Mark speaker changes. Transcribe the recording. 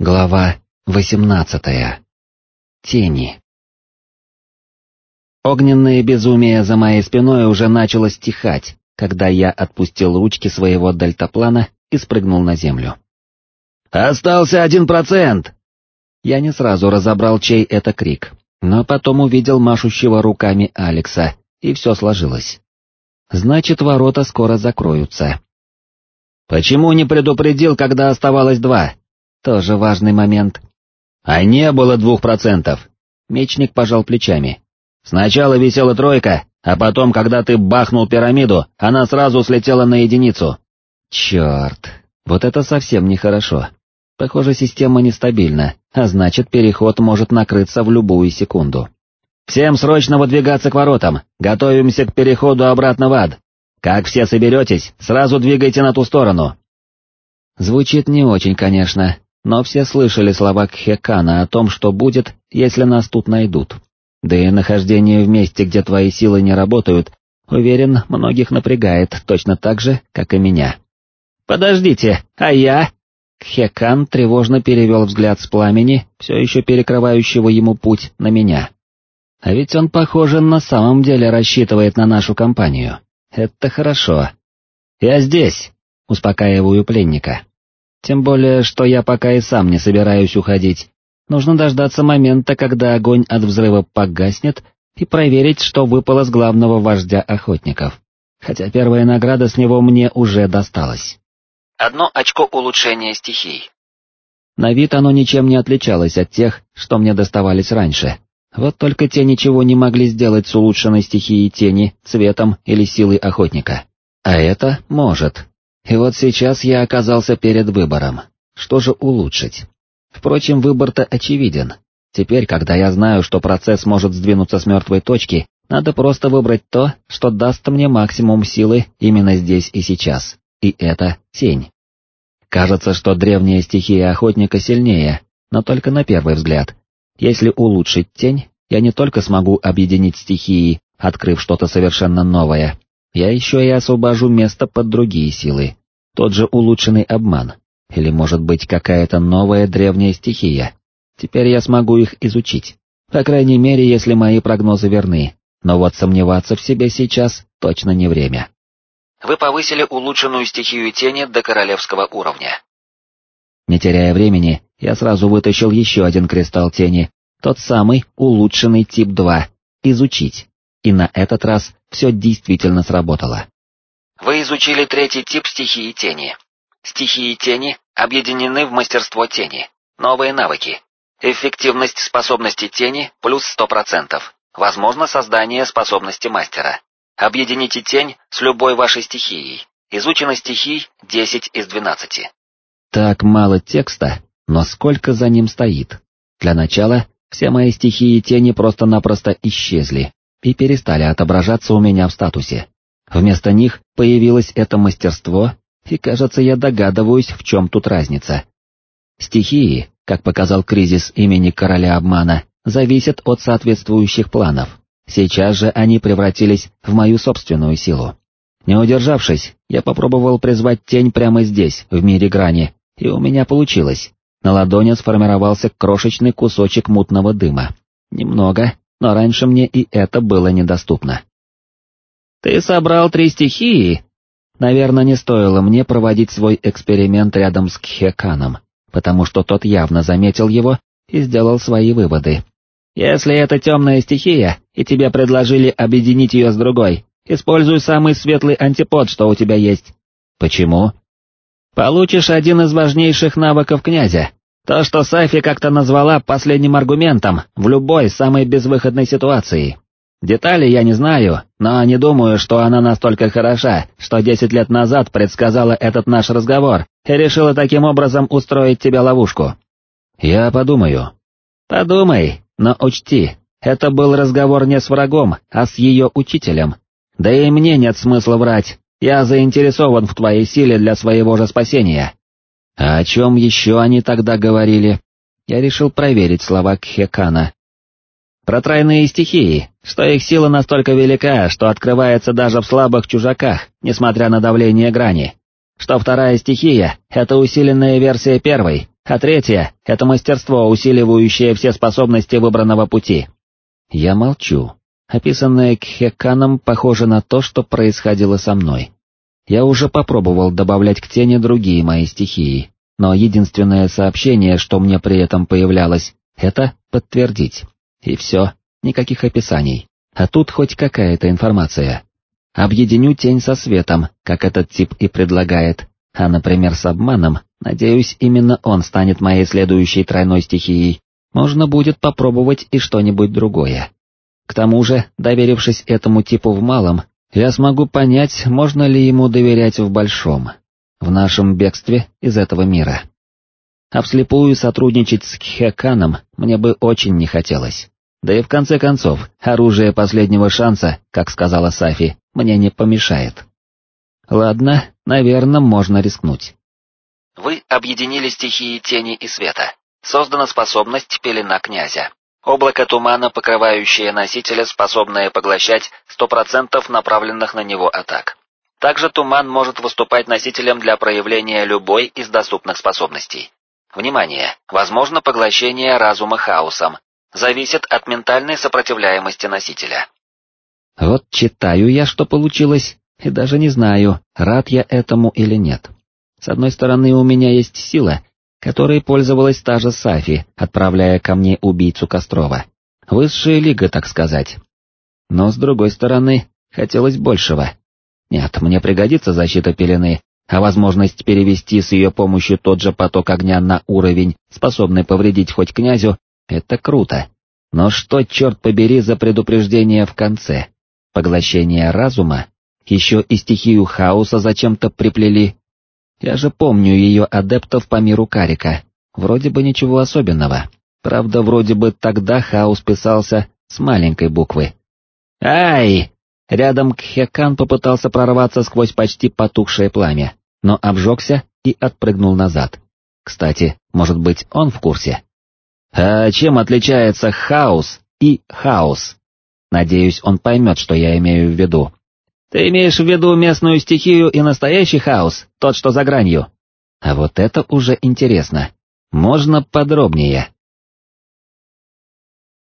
Speaker 1: Глава восемнадцатая. Тени. Огненное безумие за моей спиной уже начало стихать, когда я отпустил ручки своего дельтаплана и спрыгнул на землю. «Остался один процент!» Я не сразу разобрал, чей это крик, но потом увидел машущего руками Алекса, и все сложилось. Значит, ворота скоро закроются. «Почему не предупредил, когда оставалось два?» Тоже важный момент. А не было двух процентов. Мечник пожал плечами. Сначала висела тройка, а потом, когда ты бахнул пирамиду, она сразу слетела на единицу. Черт, вот это совсем нехорошо. Похоже, система нестабильна, а значит, переход может накрыться в любую секунду. Всем срочно выдвигаться к воротам, готовимся к переходу обратно в ад. Как все соберетесь, сразу двигайте на ту сторону. Звучит не очень, конечно, но все слышали слова Кхекана о том, что будет, если нас тут найдут. Да и нахождение в месте, где твои силы не работают, уверен, многих напрягает точно так же, как и меня. «Подождите, а я?» Кхекан тревожно перевел взгляд с пламени, все еще перекрывающего ему путь, на меня. А ведь он, похоже, на самом деле рассчитывает на нашу компанию. Это хорошо. «Я здесь», — успокаиваю пленника. Тем более, что я пока и сам не собираюсь уходить. Нужно дождаться момента, когда огонь от взрыва погаснет, и проверить, что выпало с главного вождя охотников. Хотя первая награда с него мне уже досталась. Одно очко улучшения стихий. На вид оно ничем не отличалось от тех, что мне доставались раньше. Вот только те ничего не могли сделать с улучшенной стихией тени, цветом или силой охотника. А это может. И вот сейчас я оказался перед выбором. Что же улучшить? Впрочем, выбор-то очевиден. Теперь, когда я знаю, что процесс может сдвинуться с мертвой точки, надо просто выбрать то, что даст мне максимум силы именно здесь и сейчас. И это тень. Кажется, что древняя стихия охотника сильнее, но только на первый взгляд. Если улучшить тень, я не только смогу объединить стихии, открыв что-то совершенно новое, я еще и освобожу место под другие силы. Тот же улучшенный обман. Или может быть какая-то новая древняя стихия. Теперь я смогу их изучить. По крайней мере, если мои прогнозы верны. Но вот сомневаться в себе сейчас точно не время. Вы повысили улучшенную стихию тени до королевского уровня. Не теряя времени, я сразу вытащил еще один кристалл тени, тот самый улучшенный тип 2, изучить. И на этот раз все действительно сработало. Вы изучили третий тип стихии тени. Стихии тени объединены в мастерство тени. Новые навыки. Эффективность способности тени плюс 100%. Возможно создание способности мастера. Объедините тень с любой вашей стихией. Изучено стихий 10 из 12. Так мало текста, но сколько за ним стоит. Для начала, все мои стихии тени просто-напросто исчезли, и перестали отображаться у меня в статусе. Вместо них появилось это мастерство, и, кажется, я догадываюсь, в чем тут разница. Стихии, как показал кризис имени короля обмана, зависят от соответствующих планов. Сейчас же они превратились в мою собственную силу. Не удержавшись, я попробовал призвать тень прямо здесь, в мире грани, и у меня получилось. На ладони сформировался крошечный кусочек мутного дыма. Немного, но раньше мне и это было недоступно. «Ты собрал три стихии?» Наверное, не стоило мне проводить свой эксперимент рядом с Кхеканом, потому что тот явно заметил его и сделал свои выводы. «Если это темная стихия, и тебе предложили объединить ее с другой, используй самый светлый антипод, что у тебя есть». «Почему?» «Получишь один из важнейших навыков князя, то, что Сафи как-то назвала последним аргументом в любой самой безвыходной ситуации. Детали я не знаю, но не думаю, что она настолько хороша, что десять лет назад предсказала этот наш разговор и решила таким образом устроить тебе ловушку. Я подумаю. Подумай, но учти, это был разговор не с врагом, а с ее учителем. Да и мне нет смысла врать, я заинтересован в твоей силе для своего же спасения. А о чем еще они тогда говорили? Я решил проверить слова Кхекана. Про тройные стихии, что их сила настолько велика, что открывается даже в слабых чужаках, несмотря на давление грани. Что вторая стихия — это усиленная версия первой, а третье — это мастерство, усиливающее все способности выбранного пути. Я молчу. Описанное Кхеканом похоже на то, что происходило со мной. Я уже попробовал добавлять к тени другие мои стихии, но единственное сообщение, что мне при этом появлялось, это подтвердить. И все, никаких описаний. А тут хоть какая-то информация. Объединю тень со светом, как этот тип и предлагает, а, например, с обманом, надеюсь, именно он станет моей следующей тройной стихией, можно будет попробовать и что-нибудь другое. К тому же, доверившись этому типу в малом, я смогу понять, можно ли ему доверять в большом, в нашем бегстве из этого мира. А вслепую сотрудничать с Кхеканом мне бы очень не хотелось. Да и в конце концов, оружие последнего шанса, как сказала Сафи, мне не помешает. Ладно, наверное, можно рискнуть.
Speaker 2: Вы объединили стихии тени и света. Создана способность пелена князя. Облако тумана, покрывающее носителя, способное поглощать 100% направленных на него атак. Также туман может выступать носителем для проявления любой из доступных способностей. Внимание! Возможно поглощение разума хаосом. Зависит от ментальной сопротивляемости носителя.
Speaker 1: Вот читаю я, что получилось, и даже не знаю, рад я этому или нет. С одной стороны, у меня есть сила, которой пользовалась та же Сафи, отправляя ко мне убийцу Кострова. Высшая лига, так сказать. Но с другой стороны, хотелось большего. Нет, мне пригодится защита пелены, а возможность перевести с ее помощью тот же поток огня на уровень, способный повредить хоть князю, это круто. Но что, черт побери, за предупреждение в конце? Поглощение разума? Еще и стихию хаоса зачем-то приплели. Я же помню ее адептов по миру Карика. Вроде бы ничего особенного. Правда, вроде бы тогда хаос писался с маленькой буквы. «Ай!» Рядом Кхекан попытался прорваться сквозь почти потухшее пламя, но обжегся и отпрыгнул назад. Кстати, может быть, он в курсе? А чем отличается хаос и хаос? Надеюсь, он поймет, что я имею в виду. Ты имеешь в виду местную стихию и настоящий хаос, тот, что за гранью? А вот это уже интересно. Можно подробнее?